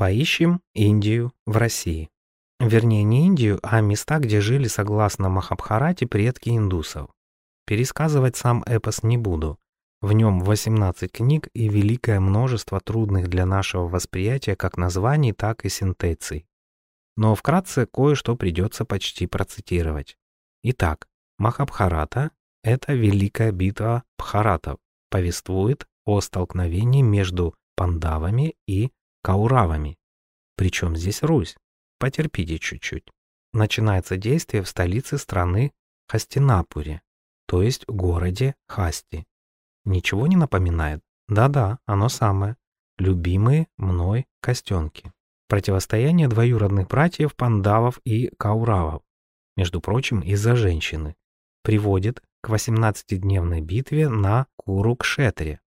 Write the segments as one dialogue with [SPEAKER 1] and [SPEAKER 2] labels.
[SPEAKER 1] Поищем Индию в России. Вернее, не Индию, а места, где жили, согласно Махабхарате, предки индусов. Пересказывать сам эпос не буду. В нем 18 книг и великое множество трудных для нашего восприятия как названий, так и синтеций. Но вкратце кое-что придется почти процитировать. Итак, Махабхарата – это великая битва Бхаратов, повествует о столкновении между пандавами и Кауравами. Причем здесь Русь? Потерпите чуть-чуть. Начинается действие в столице страны Хастинапуре, то есть городе Хасти. Ничего не напоминает? Да-да, оно самое. Любимые мной костенки. Противостояние двоюродных братьев Пандавов и Кауравов, между прочим, из-за женщины, приводит к 18-дневной битве на Курукшетре.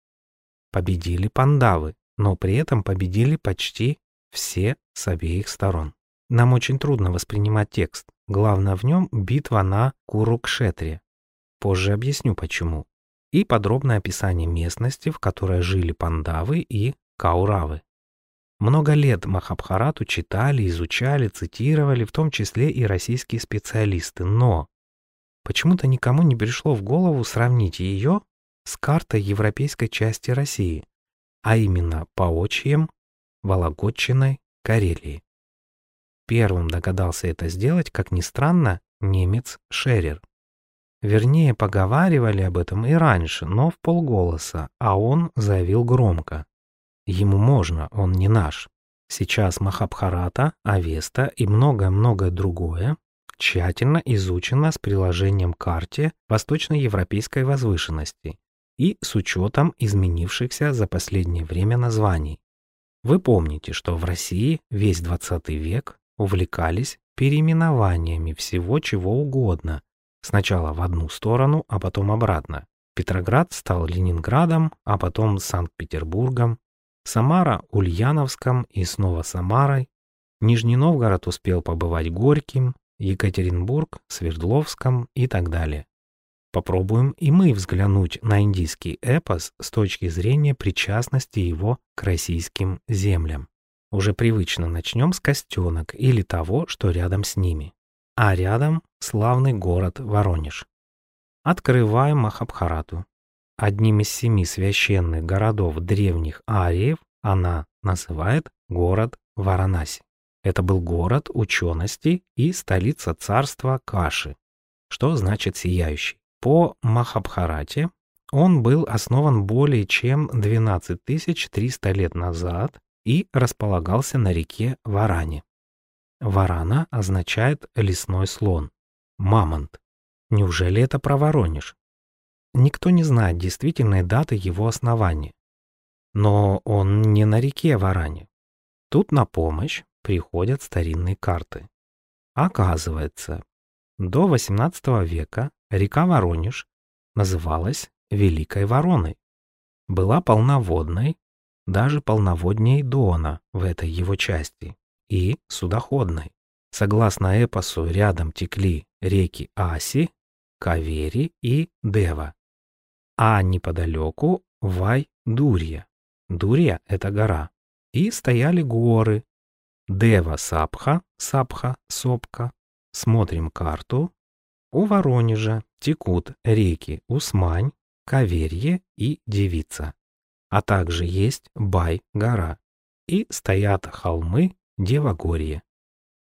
[SPEAKER 1] Победили Пандавы, но при этом победили почти все с обеих сторон. Нам очень трудно воспринимать текст. Главное в нем битва на Курукшетре. Позже объясню почему. И подробное описание местности, в которой жили пандавы и кауравы. Много лет Махабхарату читали, изучали, цитировали, в том числе и российские специалисты, но почему-то никому не пришло в голову сравнить ее с картой европейской части России, а именно Паочьем, Вологодчиной, Карелии. Первым догадался это сделать, как ни странно, немец Шерер. Вернее, поговаривали об этом и раньше, но в полголоса, а он заявил громко. Ему можно, он не наш. Сейчас Махабхарата, Авеста и многое-многое другое тщательно изучено с приложением к карте восточноевропейской возвышенности и с учетом изменившихся за последнее время названий. Вы помните, что в России весь 20 век увлекались переименованиями всего чего угодно, сначала в одну сторону, а потом обратно. Петроград стал Ленинградом, а потом Санкт-Петербургом, Самара – Ульяновском и снова Самарой, Нижний Новгород успел побывать Горьким, Екатеринбург – Свердловском и так далее. Попробуем и мы взглянуть на индийский эпос с точки зрения причастности его к российским землям. Уже привычно начнем с Костенок или того, что рядом с ними. А рядом славный город Воронеж. Открываем Махабхарату. Одним из семи священных городов древних ариев она называет город Варанаси. Это был город учености и столица царства Каши, что значит сияющий. По Махабхарате он был основан более чем 12 300 лет назад и располагался на реке Варане. Варана означает лесной слон, мамонт. Неужели это про Воронеж? Никто не знает действительной даты его основания. Но он не на реке Варане. Тут на помощь приходят старинные карты. Оказывается, до XVIII века река Воронеж называлась Великой Вороной. Была полноводной, даже полноводней Дона в этой его части, и судоходной. Согласно эпосу, рядом текли реки Аси, Кавери и Дева, а неподалеку Вай-Дурья. Дурья — это гора. И стояли горы. Дева-Сапха, Сапха, Сопка. Смотрим карту. У Воронежа текут реки Усмань, Каверье и Девица. А также есть Бай-гора. И стоят холмы Девогорье.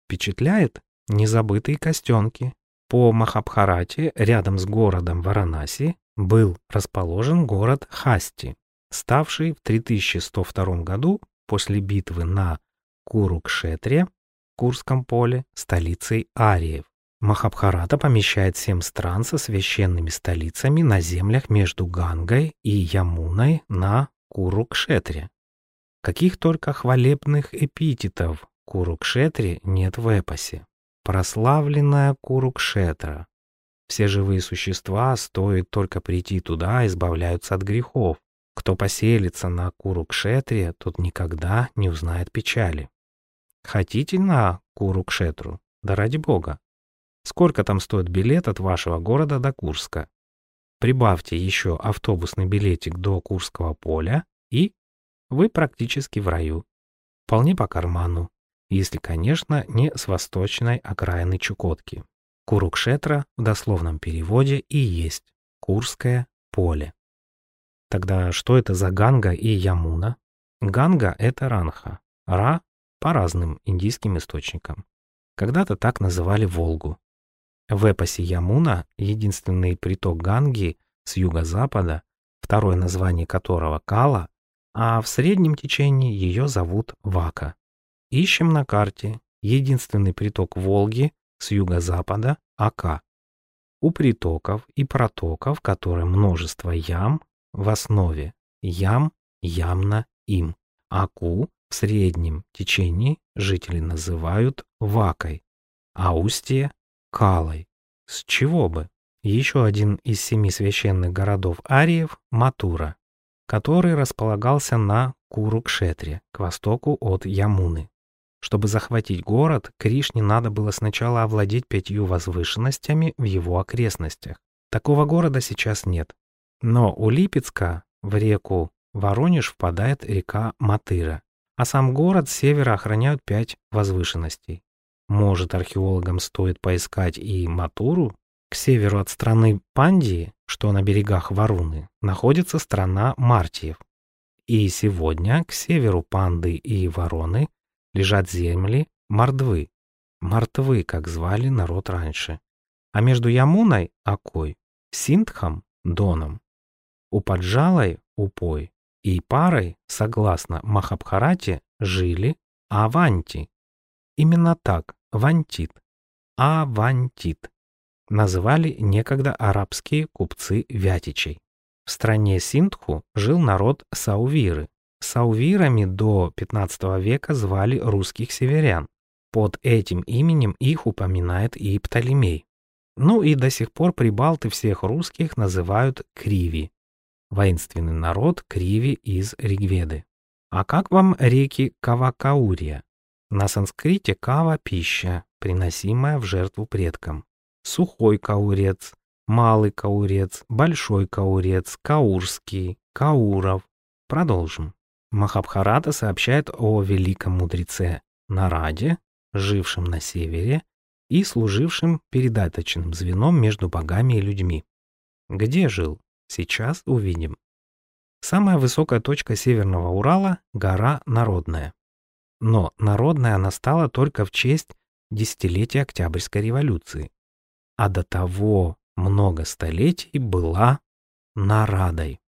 [SPEAKER 1] Впечатляет незабытые костенки. По Махабхарате, рядом с городом Варанаси, был расположен город Хасти, ставший в 3102 году после битвы на Курукшетре, Курском поле, столицей Ариев. Махабхарата помещает семь стран со священными столицами на землях между Гангой и Ямуной на Курукшетре. Каких только хвалебных эпитетов Курукшетре нет в эпосе. Прославленная Курукшетра. Все живые существа, стоит только прийти туда, избавляются от грехов. Кто поселится на Курукшетре, тот никогда не узнает печали. Хотите на Курукшетру? Да ради бога. Сколько там стоит билет от вашего города до Курска? Прибавьте еще автобусный билетик до Курского поля, и вы практически в раю. вполне по карману, если, конечно, не с восточной окраины Чукотки. Курукшетра в дословном переводе и есть Курское поле. Тогда что это за Ганга и Ямуна? Ганга — это Ранха, Ра — по разным индийским источникам. Когда-то так называли Волгу. В эпосе Ямуна единственный приток Ганги с юго-запада, второе название которого Кала, а в среднем течении ее зовут Вака. Ищем на карте единственный приток Волги с юго-запада Ака. У притоков и протоков, которые множество ям, в основе ям, ямна, им. Аку в среднем течении жители называют Вакой, а устье — Калой. С чего бы? Еще один из семи священных городов Ариев — Матура, который располагался на Курукшетре, к востоку от Ямуны. Чтобы захватить город, Кришне надо было сначала овладеть пятью возвышенностями в его окрестностях. Такого города сейчас нет. Но у Липецка в реку Воронеж впадает река Матыра, а сам город с севера охраняют пять возвышенностей. Может, археологам стоит поискать и Матуру? К северу от страны Пандии, что на берегах Варуны, находится страна Мартиев. И сегодня к северу Панды и Вороны лежат земли Мордвы, Мартвы, как звали народ раньше. А между Ямуной, Акой, Синдхом, Доном, Упаджалой, Упой и парой, согласно Махабхарате, жили Аванти. Именно так, Вантит, Авантит, называли некогда арабские купцы Вятичей. В стране Синдху жил народ Саувиры, Саувирами до 15 века звали русских северян. Под этим именем их упоминает и Птолемей. Ну и до сих пор прибалты всех русских называют Криви. Воинственный народ Криви из Ригведы. А как вам реки Кавакаурия? На санскрите кава – пища, приносимая в жертву предкам. Сухой каурец, малый каурец, большой каурец, каурский, кауров. Продолжим. Махабхарата сообщает о великом мудреце Нараде, жившем на севере и служившем передаточным звеном между богами и людьми. Где жил? Сейчас увидим. Самая высокая точка Северного Урала – гора Народная. Но Народная она стала только в честь десятилетия Октябрьской революции. А до того много столетий была Нарадой.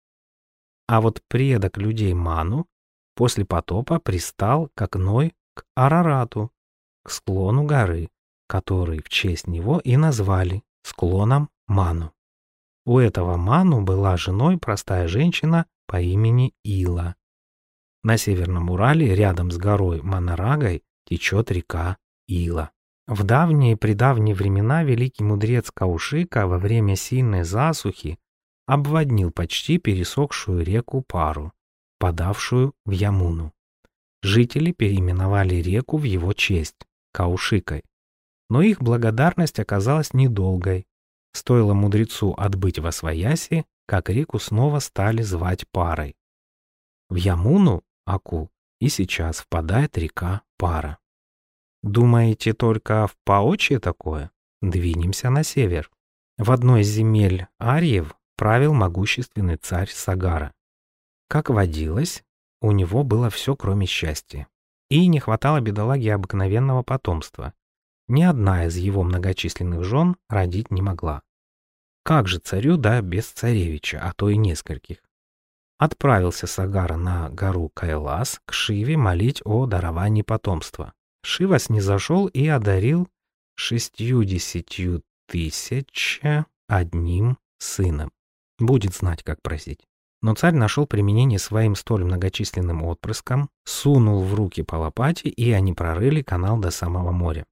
[SPEAKER 1] А вот предок людей Ману после потопа пристал к Ной к Арарату, к склону горы, который в честь него и назвали склоном Ману. У этого Ману была женой простая женщина по имени Ила. На Северном Урале рядом с горой Манарагой течет река Ила. В давние-предавние времена великий мудрец Каушика во время сильной засухи обводнил почти пересохшую реку Пару, подавшую в Ямуну. Жители переименовали реку в его честь – Каушикой. Но их благодарность оказалась недолгой. Стоило мудрецу отбыть во свояси, как реку снова стали звать парой. В Ямуну, Аку, и сейчас впадает река Пара. Думаете, только в Паочье такое? Двинемся на север. В одной из земель Арьев правил могущественный царь Сагара. Как водилось, у него было все, кроме счастья. И не хватало бедолаге обыкновенного потомства. Ни одна из его многочисленных жен родить не могла. Как же царю, да без царевича, а то и нескольких. Отправился Сагара на гору Кайлас к Шиве молить о даровании потомства. Шива снизошел и одарил шестьюдесятью тысяча одним сыном. Будет знать, как просить. Но царь нашел применение своим столь многочисленным отпрыскам, сунул в руки по лопате, и они прорыли канал до самого моря.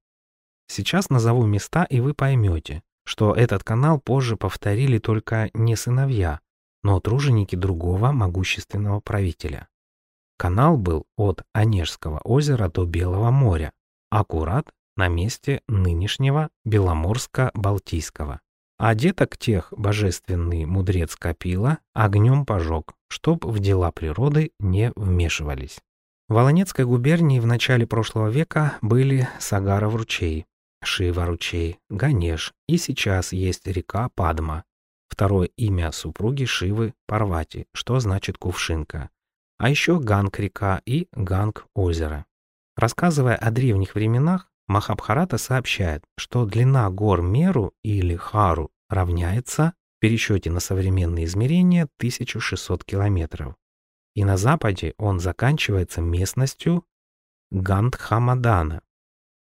[SPEAKER 1] Сейчас назову места, и вы поймете, что этот канал позже повторили только не сыновья, но труженики другого могущественного правителя. Канал был от Онежского озера до Белого моря, аккурат на месте нынешнего Беломорска-Балтийского. А деток тех божественный мудрец Капила огнем пожег, чтоб в дела природы не вмешивались. В Волонецкой губернии в начале прошлого века были Сагаров ручей, Шива ручей, Ганеш, и сейчас есть река Падма. Второе имя супруги Шивы Парвати, что значит кувшинка. А еще Ганг-река и Ганг-озеро. Рассказывая о древних временах, Махабхарата сообщает, что длина гор Меру или Хару равняется в пересчете на современные измерения 1600 километров и на западе он заканчивается местностью Гандхамадана.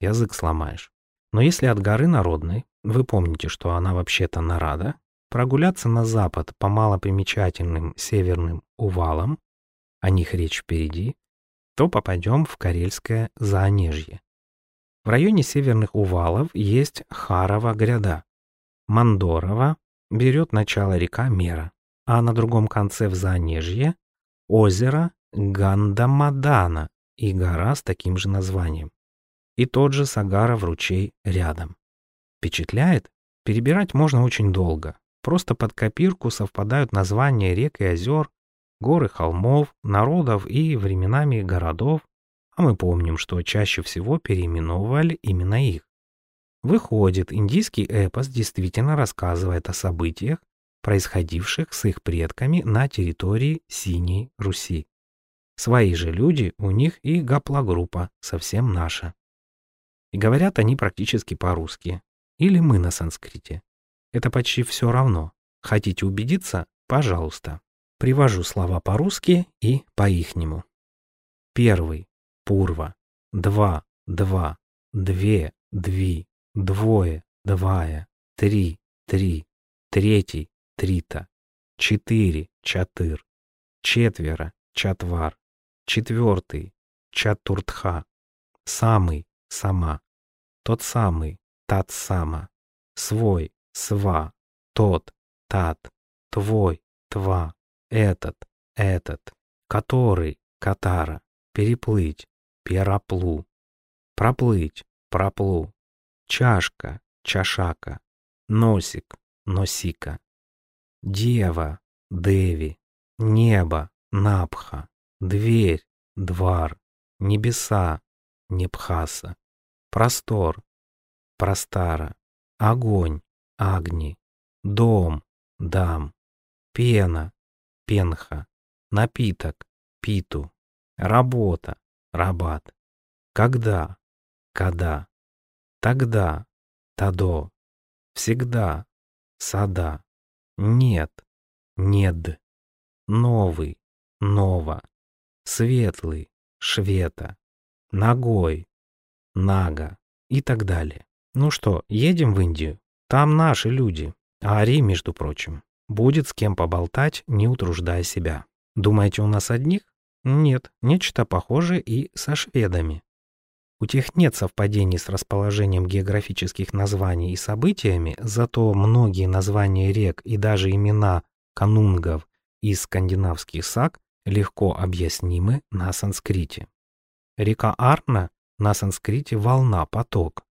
[SPEAKER 1] Язык сломаешь. Но если от горы Народной, вы помните, что она вообще-то Нарада, прогуляться на запад по малопримечательным северным увалам, о них речь впереди, то попадем в Карельское Заонежье. В районе северных увалов есть Харова гряда. Мандорова берет начало река Мера, а на другом конце в Заонежье озеро Гандамадана и гора с таким же названием. И тот же Сагаров ручей рядом. Впечатляет? Перебирать можно очень долго. Просто под копирку совпадают названия рек и озер, горы холмов, народов и временами городов, а мы помним, что чаще всего переименовывали именно их. Выходит, индийский эпос действительно рассказывает о событиях, происходивших с их предками на территории Синей Руси. Свои же люди, у них и гаплогруппа совсем наша. И говорят они практически по-русски. Или мы на санскрите. Это почти все равно. Хотите убедиться? Пожалуйста. Привожу слова по-русски и по-ихнему. Первый. Пурва. Два. Два. Две. Дви. Двое. Двая. Три. Три. Третий трита, четыре, чатыр, четверо, чатвар, четвертый, чатуртха, самый, сама, тот самый, тат сама, свой, сва, тот, тат, твой, тва, этот, этот, который, катара, переплыть, пероплу, проплыть, проплу, чашка, чашака, носик, носика. Дева, Деви, небо, Напха, дверь, двар, небеса, Непхаса, простор, простара, огонь, Агни, дом, дам, пена, пенха, напиток, питу, работа, рабат, когда, когда, тогда, тадо, всегда, сада, нет, нед, новый, нова, светлый, швета, ногой, нага. И так далее. Ну что, едем в Индию? Там наши люди, а Ари, между прочим, будет с кем поболтать, не утруждая себя. Думаете, у нас одних? Нет, нечто похожее и со шведами. У тех нет совпадений с расположением географических названий и событиями, зато многие названия рек и даже имена канунгов из скандинавских саг легко объяснимы на санскрите. Река Арна на санскрите волна, поток.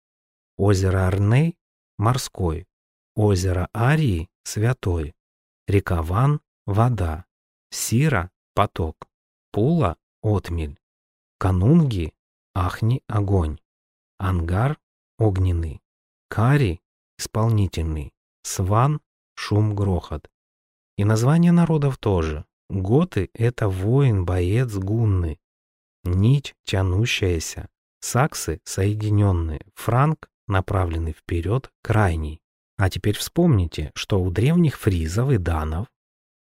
[SPEAKER 1] Озеро Арней – морской. Озеро Арии – святой. Река Ван – вода. Сира – поток. Пула – отмель. Канунги Ахни – огонь. Ангар – огненный. Кари – исполнительный. Сван – шум-грохот. И название народов тоже. Готы – это воин, боец, гунны. Нить, тянущаяся. Саксы – соединенные. Франк – направленный вперед, крайний. А теперь вспомните, что у древних фризов и данов,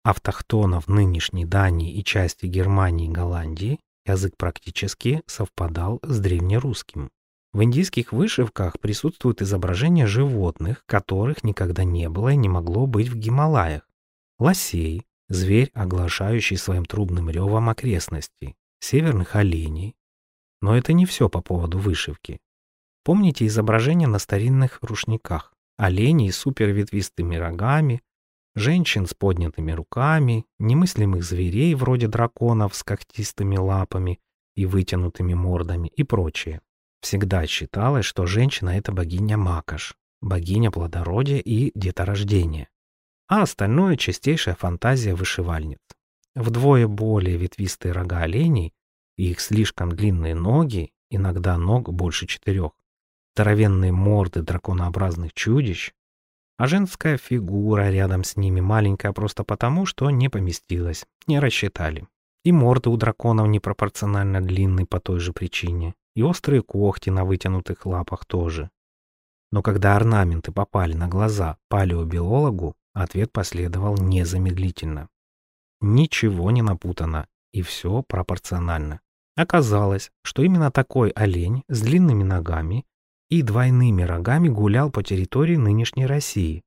[SPEAKER 1] автохтонов нынешней Дании и части Германии и Голландии, Язык практически совпадал с древнерусским. В индийских вышивках присутствуют изображения животных, которых никогда не было и не могло быть в Гималаях. Лосей, зверь, оглашающий своим трубным ревом окрестности, северных оленей. Но это не все по поводу вышивки. Помните изображения на старинных рушниках? Оленей с суперветвистыми рогами, женщин с поднятыми руками, немыслимых зверей вроде драконов с когтистыми лапами и вытянутыми мордами и прочее. Всегда считалось, что женщина — это богиня Макаш, богиня плодородия и деторождения. А остальное — чистейшая фантазия вышивальниц. Вдвое более ветвистые рога оленей и их слишком длинные ноги, иногда ног больше четырех, здоровенные морды драконообразных чудищ, а женская фигура рядом с ними маленькая просто потому, что не поместилась, не рассчитали. И морды у драконов непропорционально длинные по той же причине, и острые когти на вытянутых лапах тоже. Но когда орнаменты попали на глаза палеобиологу, ответ последовал незамедлительно. Ничего не напутано, и все пропорционально. Оказалось, что именно такой олень с длинными ногами и двойными рогами гулял по территории нынешней России.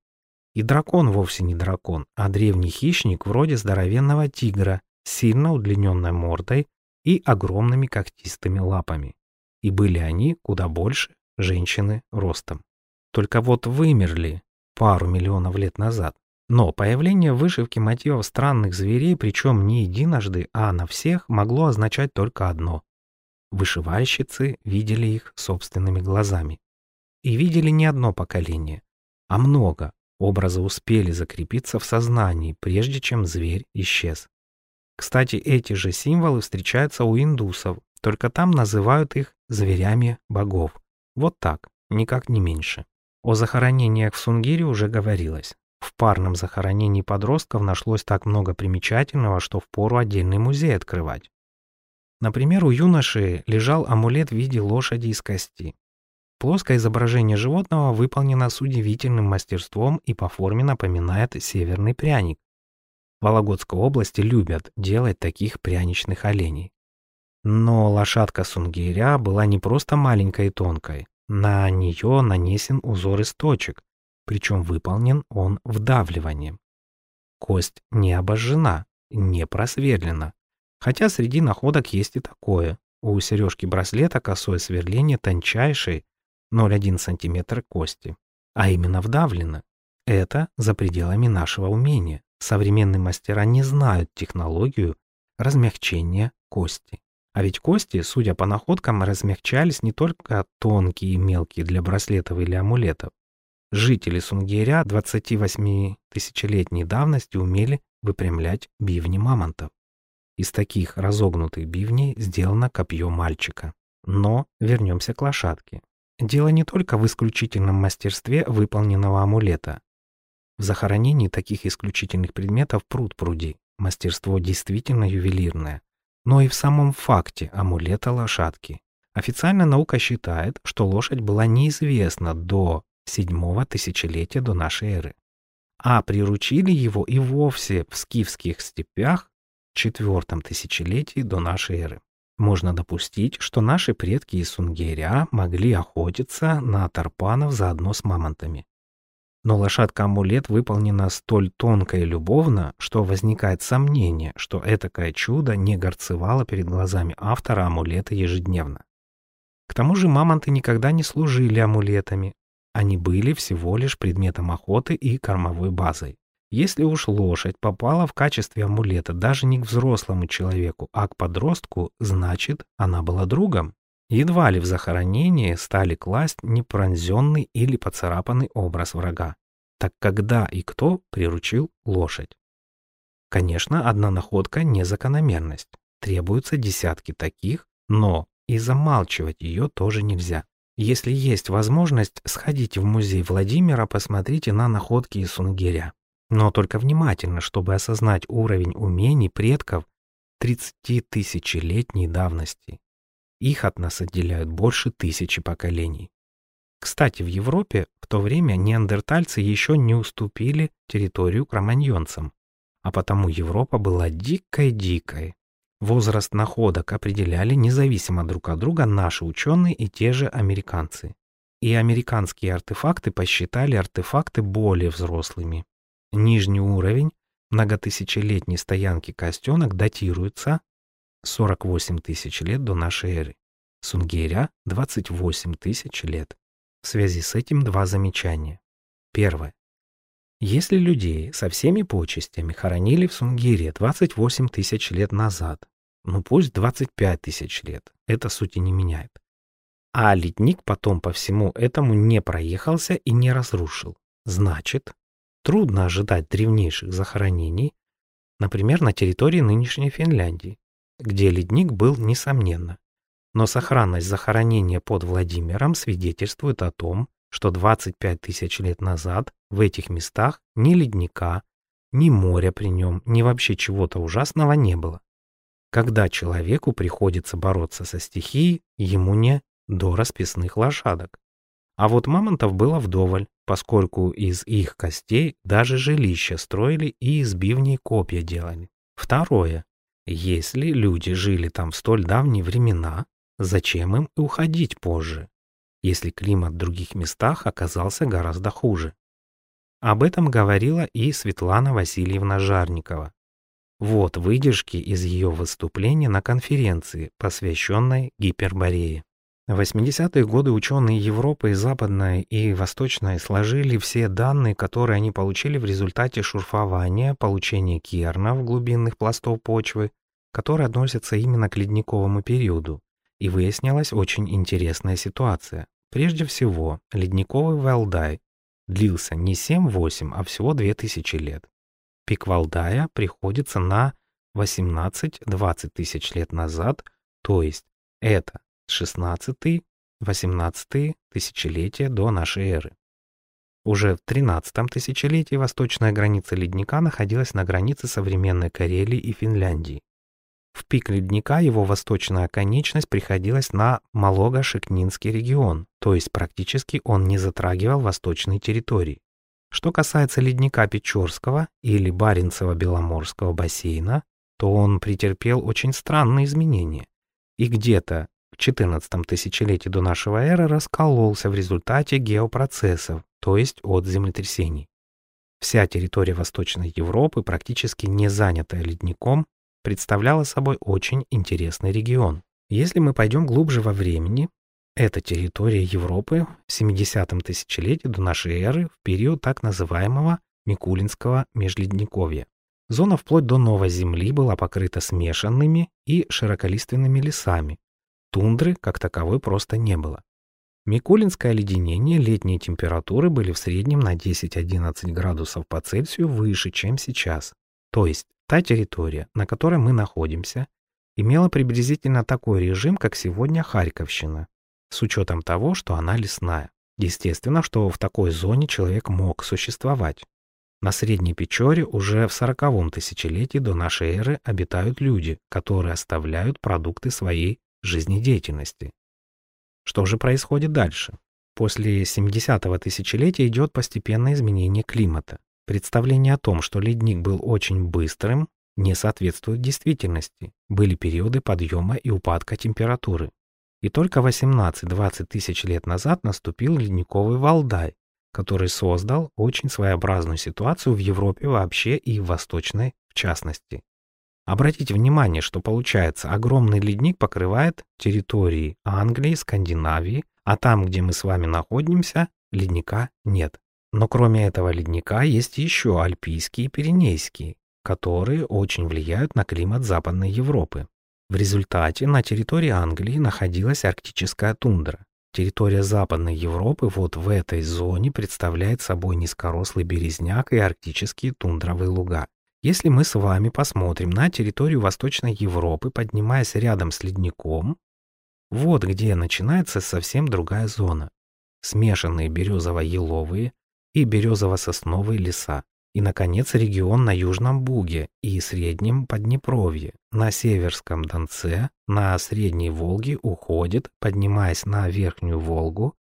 [SPEAKER 1] И дракон вовсе не дракон, а древний хищник вроде здоровенного тигра сильно удлиненной мордой и огромными когтистыми лапами. И были они куда больше женщины ростом. Только вот вымерли пару миллионов лет назад. Но появление вышивки мотивов странных зверей, причем не единожды, а на всех, могло означать только одно. Вышивальщицы видели их собственными глазами. И видели не одно поколение, а много. Образы успели закрепиться в сознании, прежде чем зверь исчез. Кстати, эти же символы встречаются у индусов, только там называют их зверями богов. Вот так, никак не меньше. О захоронениях в Сунгире уже говорилось. В парном захоронении подростков нашлось так много примечательного, что впору отдельный музей открывать. Например, у юноши лежал амулет в виде лошади из кости. Плоское изображение животного выполнено с удивительным мастерством и по форме напоминает северный пряник. В Вологодской области любят делать таких пряничных оленей. Но лошадка Сунгиря была не просто маленькой и тонкой. На нее нанесен узор из точек, причем выполнен он вдавливанием. Кость не обожжена, не просверлена. Хотя среди находок есть и такое. У сережки браслета косое сверление тончайшей 0,1 см кости, а именно вдавлено. Это за пределами нашего умения. Современные мастера не знают технологию размягчения кости. А ведь кости, судя по находкам, размягчались не только тонкие и мелкие для браслетов или амулетов. Жители Сунгиря 28-тысячелетней давности умели выпрямлять бивни мамонтов. Из таких разогнутых бивней сделано копье мальчика. Но вернемся к лошадке. Дело не только в исключительном мастерстве выполненного амулета. В захоронении таких исключительных предметов пруд пруди. Мастерство действительно ювелирное. Но и в самом факте амулета лошадки. Официально наука считает, что лошадь была неизвестна до седьмого тысячелетия до нашей эры. А приручили его и вовсе в скифских степях четвертом тысячелетии до нашей эры. Можно допустить, что наши предки из Сунгеря могли охотиться на тарпанов заодно с мамонтами. Но лошадка-амулет выполнена столь тонко и любовно, что возникает сомнение, что этакое чудо не горцевало перед глазами автора амулета ежедневно. К тому же мамонты никогда не служили амулетами, они были всего лишь предметом охоты и кормовой базой. Если уж лошадь попала в качестве амулета даже не к взрослому человеку, а к подростку, значит, она была другом. Едва ли в захоронении стали класть непронзенный или поцарапанный образ врага. Так когда и кто приручил лошадь? Конечно, одна находка не закономерность. Требуются десятки таких, но и замалчивать ее тоже нельзя. Если есть возможность, сходите в музей Владимира, посмотрите на находки из Сунгиря. Но только внимательно, чтобы осознать уровень умений предков 30-тысячелетней давности. Их от нас отделяют больше тысячи поколений. Кстати, в Европе в то время неандертальцы еще не уступили территорию кроманьонцам, а потому Европа была дикой-дикой. Возраст находок определяли независимо друг от друга наши ученые и те же американцы. И американские артефакты посчитали артефакты более взрослыми. Нижний уровень многотысячелетней стоянки костенок датируется 48 тысяч лет до нашей эры. Сунгиря – 28 тысяч лет. В связи с этим два замечания. Первое. Если людей со всеми почестями хоронили в Сунгире 28 тысяч лет назад, ну пусть 25 тысяч лет, это сути не меняет. А ледник потом по всему этому не проехался и не разрушил. Значит, Трудно ожидать древнейших захоронений, например, на территории нынешней Финляндии. где ледник был несомненно. Но сохранность захоронения под Владимиром свидетельствует о том, что 25 тысяч лет назад в этих местах ни ледника, ни моря при нем, ни вообще чего-то ужасного не было. Когда человеку приходится бороться со стихией, ему не до расписных лошадок. А вот мамонтов было вдоволь, поскольку из их костей даже жилища строили и из бивней копья делали. Второе. Если люди жили там в столь давние времена, зачем им уходить позже, если климат в других местах оказался гораздо хуже? Об этом говорила и Светлана Васильевна Жарникова. Вот выдержки из ее выступления на конференции, посвященной Гиперборее. В 80-е годы ученые Европы, Западной и Восточной сложили все данные, которые они получили в результате шурфования, получения кернов глубинных пластов почвы, которые относятся именно к ледниковому периоду. И выяснилась очень интересная ситуация. Прежде всего, ледниковый Валдай длился не 7-8, а всего 2000 лет. Пик Валдая приходится на 18-20 тысяч лет назад, то есть это 16-18 тысячелетия до нашей эры. Уже в 13 тысячелетии восточная граница ледника находилась на границе современной Карелии и Финляндии. В пик ледника его восточная конечность приходилась на Малого-Шекнинский регион, то есть практически он не затрагивал восточные территории. Что касается ледника Печорского или Баренцево-Беломорского бассейна, то он претерпел очень странные изменения. И где-то 14 тысячелетии до нашего эры раскололся в результате геопроцессов, то есть от землетрясений. Вся территория Восточной Европы, практически не занятая ледником, представляла собой очень интересный регион. Если мы пойдем глубже во времени, это территория Европы в 70-м тысячелетии до нашей эры в период так называемого Микулинского межледниковья. Зона вплоть до Новой Земли была покрыта смешанными и широколиственными лесами, Тундры, как таковой, просто не было. Микулинское оледенение летние температуры были в среднем на 10-11 градусов по Цельсию выше, чем сейчас. То есть та территория, на которой мы находимся, имела приблизительно такой режим, как сегодня Харьковщина, с учетом того, что она лесная. Естественно, что в такой зоне человек мог существовать. На Средней Печоре уже в 40-м тысячелетии до нашей эры обитают люди, которые оставляют продукты своей жизнедеятельности. Что же происходит дальше? После 70-го тысячелетия идет постепенное изменение климата. Представление о том, что ледник был очень быстрым, не соответствует действительности. Были периоды подъема и упадка температуры. И только 18-20 тысяч лет назад наступил ледниковый Валдай, который создал очень своеобразную ситуацию в Европе вообще и в Восточной в частности. Обратите внимание, что получается, огромный ледник покрывает территории Англии, Скандинавии, а там, где мы с вами находимся, ледника нет. Но кроме этого ледника есть еще альпийские и пиренейские, которые очень влияют на климат Западной Европы. В результате на территории Англии находилась арктическая тундра. Территория Западной Европы вот в этой зоне представляет собой низкорослый березняк и арктические тундровые луга. Если мы с вами посмотрим на территорию Восточной Европы, поднимаясь рядом с ледником, вот где начинается совсем другая зона. Смешанные березово-еловые и березово-сосновые леса. И, наконец, регион на Южном Буге и Среднем Поднепровье. На Северском Донце, на Средней Волге уходит, поднимаясь на Верхнюю Волгу.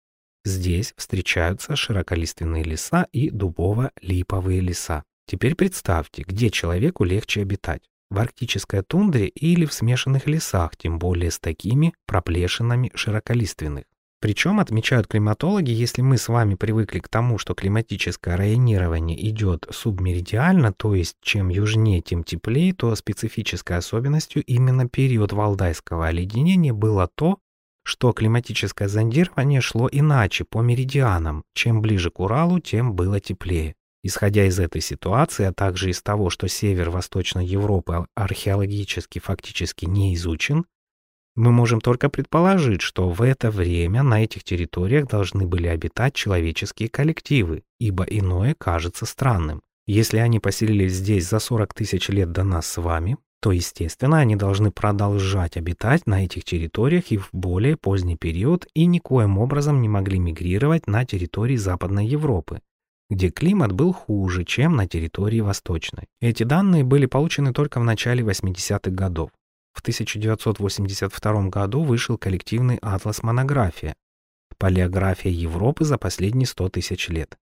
[SPEAKER 1] Здесь встречаются широколиственные леса и дубово-липовые леса. Теперь представьте, где человеку легче обитать. В арктической тундре или в смешанных лесах, тем более с такими проплешинами широколиственных. Причем, отмечают климатологи, если мы с вами привыкли к тому, что климатическое районирование идет субмеридиально, то есть чем южнее, тем теплее, то специфической особенностью именно период валдайского оледенения было то, что климатическое зондирование шло иначе, по меридианам. Чем ближе к Уралу, тем было теплее. Исходя из этой ситуации, а также из того, что север Восточной Европы археологически фактически не изучен, мы можем только предположить, что в это время на этих территориях должны были обитать человеческие коллективы, ибо иное кажется странным. Если они поселились здесь за 40 тысяч лет до нас с вами, то, естественно, они должны продолжать обитать на этих территориях и в более поздний период и никоим образом не могли мигрировать на территории Западной Европы, где климат был хуже, чем на территории Восточной. Эти данные были получены только в начале 80-х годов. В 1982 году вышел коллективный атлас «Монография» «Палеография Европы за последние 100 тысяч лет».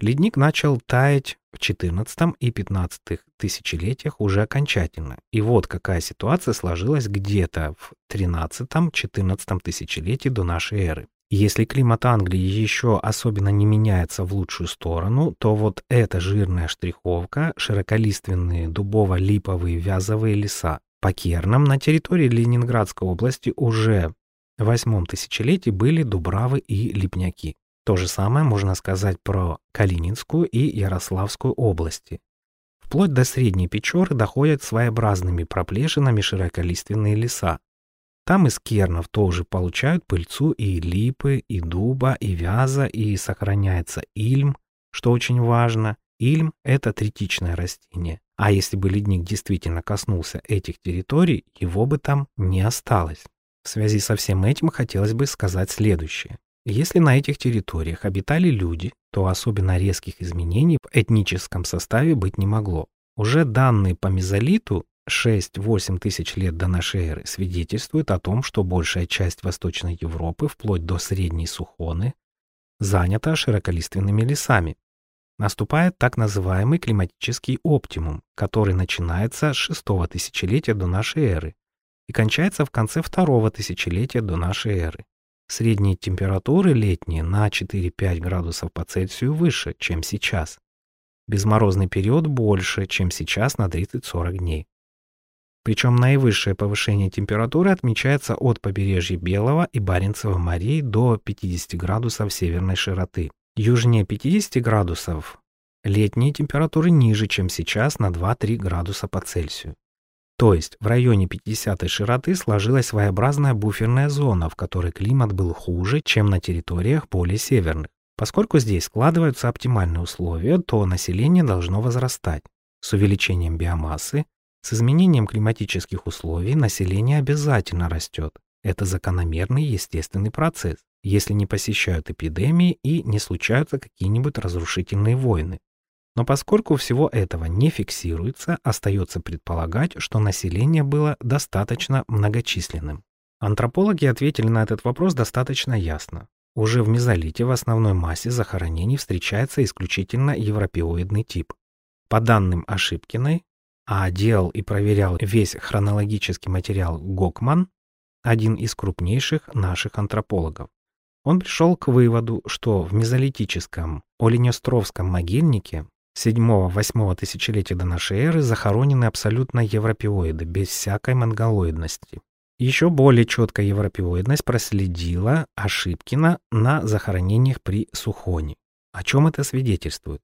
[SPEAKER 1] Ледник начал таять в XIV и XV тысячелетиях уже окончательно. И вот какая ситуация сложилась где-то в XIII-XIV тысячелетии до нашей эры. Если климат Англии еще особенно не меняется в лучшую сторону, то вот эта жирная штриховка – широколиственные дубово-липовые вязовые леса. По кернам на территории Ленинградской области уже в восьмом тысячелетии были дубравы и липняки. То же самое можно сказать про Калининскую и Ярославскую области. Вплоть до Средней Печоры доходят своеобразными проплешинами широколиственные леса. Там из кернов тоже получают пыльцу и липы, и дуба, и вяза, и сохраняется ильм, что очень важно. Ильм – это третичное растение. А если бы ледник действительно коснулся этих территорий, его бы там не осталось. В связи со всем этим хотелось бы сказать следующее. Если на этих территориях обитали люди, то особенно резких изменений в этническом составе быть не могло. Уже данные по мезолиту 6-8 тысяч лет до нашей эры свидетельствуют о том, что большая часть Восточной Европы, вплоть до Средней Сухоны, занята широколиственными лесами. Наступает так называемый климатический оптимум, который начинается с шестого тысячелетия до нашей эры и кончается в конце второго тысячелетия до нашей эры. Средние температуры летние на 4-5 градусов по Цельсию выше, чем сейчас. Безморозный период больше, чем сейчас на 30-40 дней. Причем наивысшее повышение температуры отмечается от побережья Белого и Баренцева морей до 50 градусов северной широты. Южнее 50 градусов летние температуры ниже, чем сейчас на 2-3 градуса по Цельсию. То есть в районе 50 широты сложилась своеобразная буферная зона, в которой климат был хуже, чем на территориях более северных. Поскольку здесь складываются оптимальные условия, то население должно возрастать. С увеличением биомассы, с изменением климатических условий население обязательно растет. Это закономерный естественный процесс, если не посещают эпидемии и не случаются какие-нибудь разрушительные войны. Но поскольку всего этого не фиксируется, остается предполагать, что население было достаточно многочисленным. Антропологи ответили на этот вопрос достаточно ясно. Уже в мезолите в основной массе захоронений встречается исключительно европеоидный тип. По данным Ошибкиной, а делал и проверял весь хронологический материал Гокман, один из крупнейших наших антропологов. Он пришел к выводу, что в мезолитическом Оленестровском могильнике 7-8 тысячелетия до нашей эры захоронены абсолютно европеоиды, без всякой монголоидности. Еще более четкая европеоидность проследила Ошибкина на захоронениях при Сухоне. О чем это свидетельствует?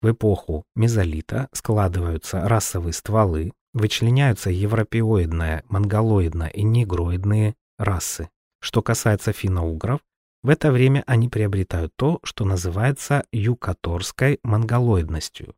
[SPEAKER 1] В эпоху мезолита складываются расовые стволы, вычленяются европеоидная, монголоидная и негроидные расы. Что касается финно-угров, в это время они приобретают то, что называется юкаторской монголоидностью.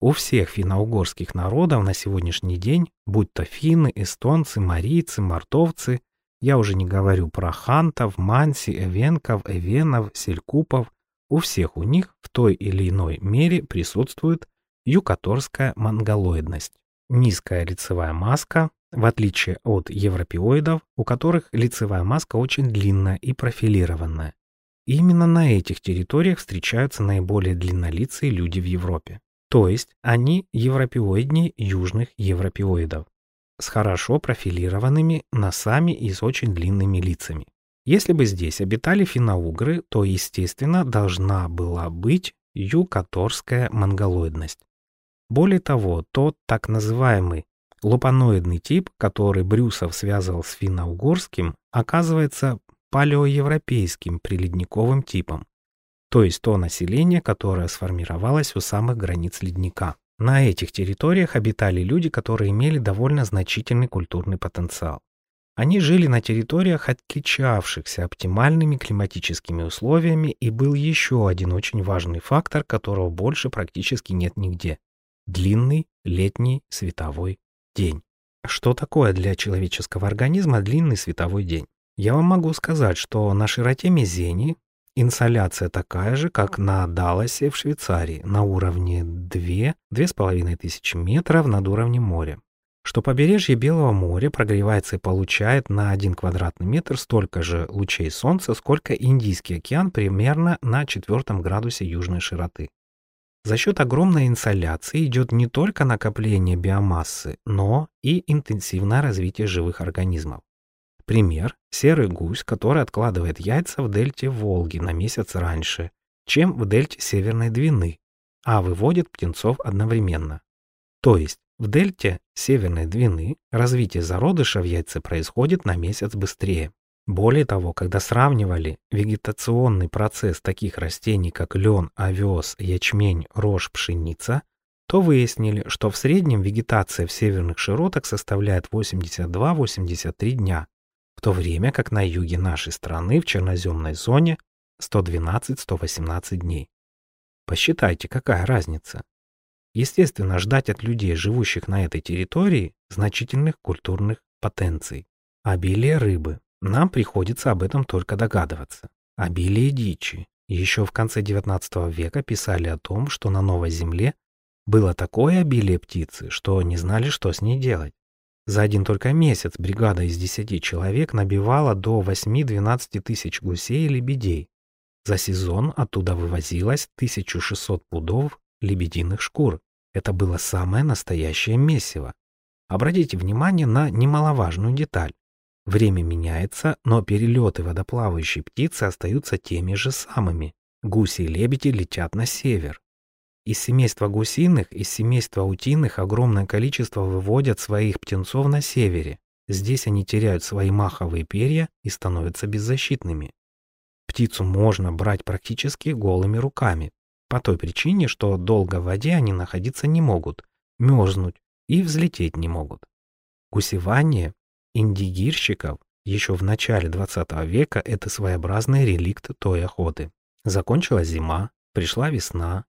[SPEAKER 1] У всех финно-угорских народов на сегодняшний день, будь то финны, эстонцы, марийцы, мартовцы, я уже не говорю про хантов, манси, эвенков, эвенов, селькупов, у всех у них в той или иной мере присутствует юкаторская монголоидность. Низкая лицевая маска, в отличие от европеоидов, у которых лицевая маска очень длинная и профилированная. Именно на этих территориях встречаются наиболее длиннолицые люди в Европе. То есть они европеоиднее южных европеоидов, с хорошо профилированными носами и с очень длинными лицами. Если бы здесь обитали финно-угры, то, естественно, должна была быть юкаторская монголоидность. Более того, тот так называемый Лупаноидный тип, который Брюсов связывал с финно-угорским, оказывается палеоевропейским приледниковым типом, то есть то население, которое сформировалось у самых границ ледника. На этих территориях обитали люди, которые имели довольно значительный культурный потенциал. Они жили на территориях, отличавшихся оптимальными климатическими условиями, и был еще один очень важный фактор, которого больше практически нет нигде – длинный летний световой день. Что такое для человеческого организма длинный световой день? Я вам могу сказать, что на широте Мезени инсоляция такая же, как на Далласе в Швейцарии, на уровне 2-2,5 тысячи метров над уровнем моря. Что побережье Белого моря прогревается и получает на 1 квадратный метр столько же лучей солнца, сколько Индийский океан примерно на четвертом градусе южной широты. За счет огромной инсоляции идет не только накопление биомассы, но и интенсивное развитие живых организмов. Пример – серый гусь, который откладывает яйца в дельте Волги на месяц раньше, чем в дельте Северной Двины, а выводит птенцов одновременно. То есть в дельте Северной Двины развитие зародыша в яйце происходит на месяц быстрее. Более того, когда сравнивали вегетационный процесс таких растений, как лен, овес, ячмень, рожь, пшеница, то выяснили, что в среднем вегетация в северных широтах составляет 82-83 дня, в то время как на юге нашей страны в черноземной зоне 112-118 дней. Посчитайте, какая разница. Естественно, ждать от людей, живущих на этой территории, значительных культурных потенций. Обилие рыбы, нам приходится об этом только догадываться. Обилие дичи. Еще в конце XIX века писали о том, что на Новой Земле было такое обилие птицы, что не знали, что с ней делать. За один только месяц бригада из 10 человек набивала до 8-12 тысяч гусей и лебедей. За сезон оттуда вывозилось 1600 пудов лебединых шкур. Это было самое настоящее месиво. Обратите внимание на немаловажную деталь. Время меняется, но перелеты водоплавающей птицы остаются теми же самыми. Гуси и лебеди летят на север. Из семейства гусиных, из семейства утиных огромное количество выводят своих птенцов на севере. Здесь они теряют свои маховые перья и становятся беззащитными. Птицу можно брать практически голыми руками, по той причине, что долго в воде они находиться не могут, мерзнуть и взлететь не могут. Гусевание индигирщиков еще в начале 20 века это своеобразный реликт той охоты. Закончилась зима, пришла весна.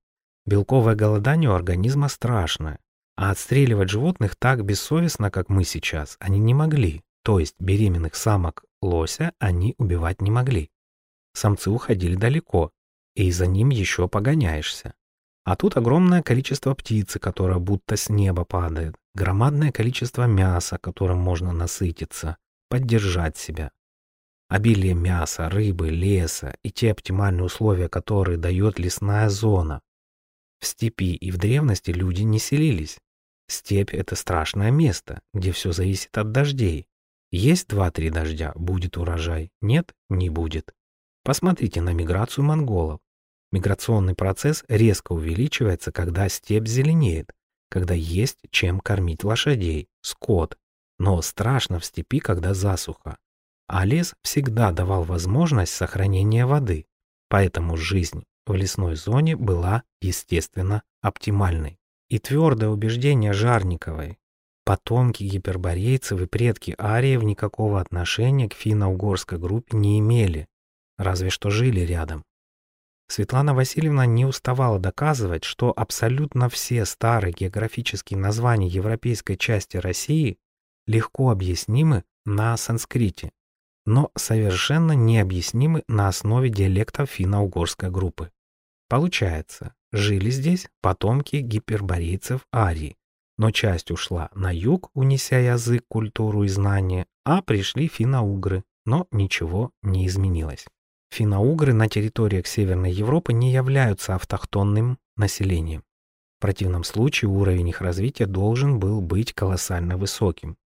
[SPEAKER 1] Белковое голодание у организма страшное. А отстреливать животных так бессовестно, как мы сейчас, они не могли. То есть беременных самок лося они убивать не могли. Самцы уходили далеко, и за ним еще погоняешься. А тут огромное количество птицы, которая будто с неба падает, громадное количество мяса, которым можно насытиться, поддержать себя. Обилие мяса, рыбы, леса и те оптимальные условия, которые дает лесная зона. В степи и в древности люди не селились. Степь — это страшное место, где все зависит от дождей. Есть два-три дождя — будет урожай, нет — не будет. Посмотрите на миграцию монголов. Миграционный процесс резко увеличивается, когда степь зеленеет, когда есть чем кормить лошадей, скот. Но страшно в степи, когда засуха. А лес всегда давал возможность сохранения воды, поэтому жизнь в лесной зоне была, естественно, оптимальной. И твердое убеждение Жарниковой. Потомки гиперборейцев и предки ариев никакого отношения к финно-угорской группе не имели, разве что жили рядом. Светлана Васильевна не уставала доказывать, что абсолютно все старые географические названия европейской части России легко объяснимы на санскрите, но совершенно необъяснимы на основе диалектов финно-угорской группы. Получается, жили здесь потомки гиперборейцев Арии, но часть ушла на юг, унеся язык, культуру и знания, а пришли финно-угры, но ничего не изменилось. Финно-угры на территориях Северной Европы не являются автохтонным населением. В противном случае уровень их развития должен был быть колоссально высоким.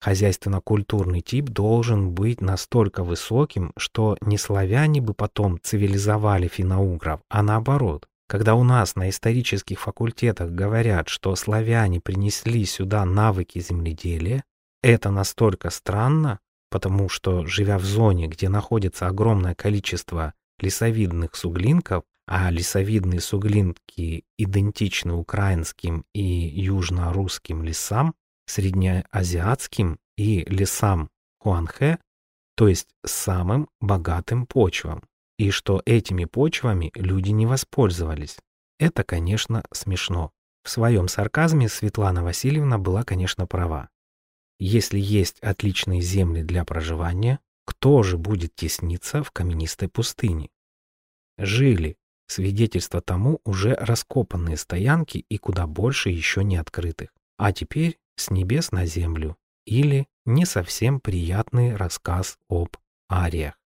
[SPEAKER 1] Хозяйственно-культурный тип должен быть настолько высоким, что не славяне бы потом цивилизовали финно-угров, а наоборот. Когда у нас на исторических факультетах говорят, что славяне принесли сюда навыки земледелия, это настолько странно, потому что, живя в зоне, где находится огромное количество лесовидных суглинков, а лесовидные суглинки идентичны украинским и южно-русским лесам, среднеазиатским и лесам Хуанхэ, то есть самым богатым почвам, и что этими почвами люди не воспользовались. Это, конечно, смешно. В своем сарказме Светлана Васильевна была, конечно, права. Если есть отличные земли для проживания, кто же будет тесниться в каменистой пустыне? Жили. Свидетельство тому уже раскопанные стоянки и куда больше еще не открытых. А теперь с небес на землю или не совсем приятный рассказ об ариях.